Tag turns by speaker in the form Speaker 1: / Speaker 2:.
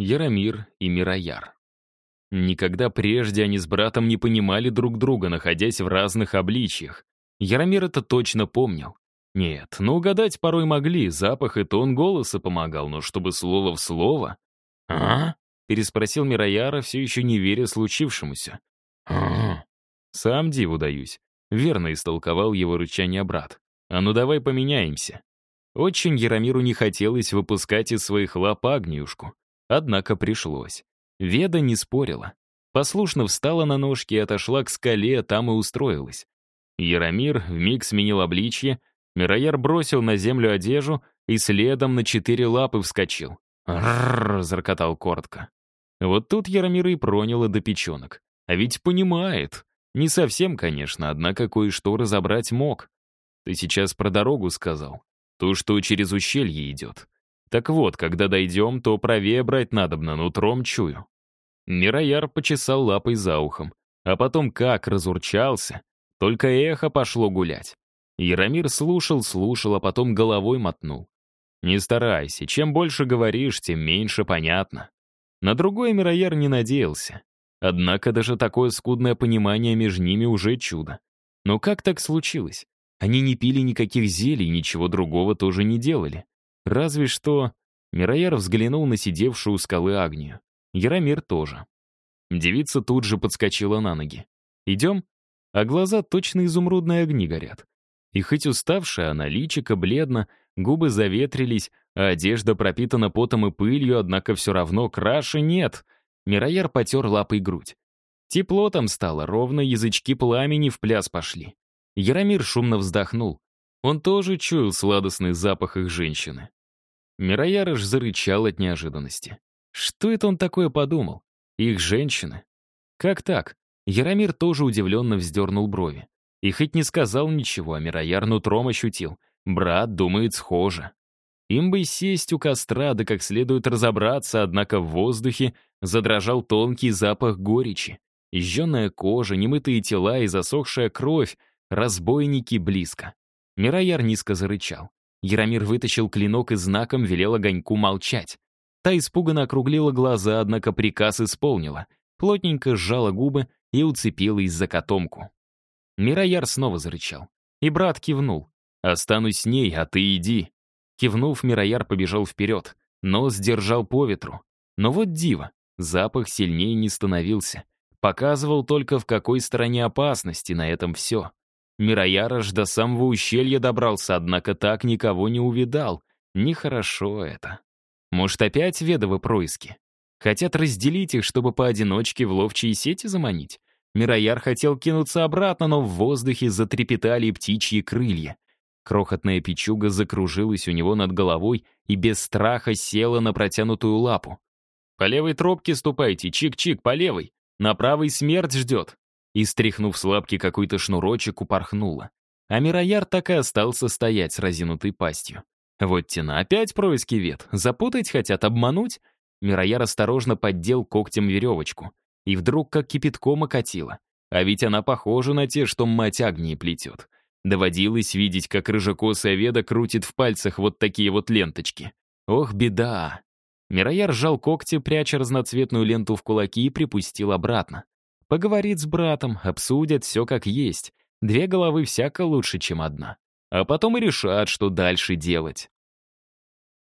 Speaker 1: Яромир и Мирояр. Никогда прежде они с братом не понимали друг друга, находясь в разных обличьях. Яромир это точно помнил. Нет, ну угадать порой могли, запах и тон голоса помогал, но чтобы слово в слово... «А?» — переспросил Мирояра, все еще не веря случившемуся. «А?» «Сам диву даюсь», — верно истолковал его рычание брат. «А ну давай поменяемся». Очень Яромиру не хотелось выпускать из своих лап Агниюшку. Однако пришлось. Веда не спорила. Послушно встала на ножки и отошла к скале, там и устроилась. Яромир вмиг сменил обличье, Мирояр бросил на землю одежду и следом на четыре лапы вскочил. «Ррррр!» — заркотал коротко. Вот тут Яромир и проняло до печенок. А ведь понимает. Не совсем, конечно, однако кое-что разобрать мог. Ты сейчас про дорогу сказал. То, что через ущелье идет. Так вот, когда дойдем, то правее брать надобно, нутром чую. Мирояр почесал лапой за ухом, а потом как разурчался. Только эхо пошло гулять. Яромир слушал, слушал, а потом головой мотнул. «Не старайся, чем больше говоришь, тем меньше понятно». На другой Мирояр не надеялся. Однако даже такое скудное понимание между ними уже чудо. Но как так случилось? Они не пили никаких зелий, ничего другого тоже не делали. Разве что... Мирояр взглянул на сидевшую у скалы Агнию. Яромир тоже. Девица тут же подскочила на ноги. «Идем?» А глаза точно изумрудные огни горят. И хоть уставшая, она личико бледно, губы заветрились, а одежда пропитана потом и пылью, однако все равно краши нет. Мирояр потер лапой грудь. Тепло там стало, ровно язычки пламени в пляс пошли. Яромир шумно вздохнул. Он тоже чуял сладостный запах их женщины. Мирояр зарычал от неожиданности. Что это он такое подумал? Их женщины? Как так? Яромир тоже удивленно вздернул брови. И хоть не сказал ничего, а Мирояр нутром ощутил. Брат думает схоже. Им бы сесть у костра, да как следует разобраться, однако в воздухе задрожал тонкий запах горечи. Изжженная кожа, немытые тела и засохшая кровь, разбойники близко. Мирояр низко зарычал. Яромир вытащил клинок и знаком велел огоньку молчать. Та испуганно округлила глаза, однако приказ исполнила. Плотненько сжала губы и уцепилась за котомку. Мирояр снова зарычал. И брат кивнул. «Останусь с ней, а ты иди». Кивнув, Мирояр побежал вперед. Нос держал по ветру. Но вот диво, запах сильнее не становился. Показывал только, в какой стороне опасности, на этом все. Мирояр аж до самого ущелья добрался, однако так никого не увидал. Нехорошо это. Может, опять ведовы происки? Хотят разделить их, чтобы поодиночке в ловчие сети заманить? Мирояр хотел кинуться обратно, но в воздухе затрепетали птичьи крылья. Крохотная печуга закружилась у него над головой и без страха села на протянутую лапу. «По левой тропке ступайте, чик-чик, по левой. На правой смерть ждет и, стряхнув с лапки какой-то шнурочек, упорхнула. А Мирояр так и остался стоять с разинутой пастью. Вот тена опять происки вет. Запутать хотят, обмануть? Мирояр осторожно поддел когтем веревочку. И вдруг как кипятком окатила. А ведь она похожа на те, что мать Агнии плетет. Доводилось видеть, как рыжекосая веда крутит в пальцах вот такие вот ленточки. Ох, беда. Мирояр сжал когти, пряча разноцветную ленту в кулаки и припустил обратно. Поговорит с братом, обсудят все как есть. Две головы всяко лучше, чем одна. А потом и решат, что дальше делать.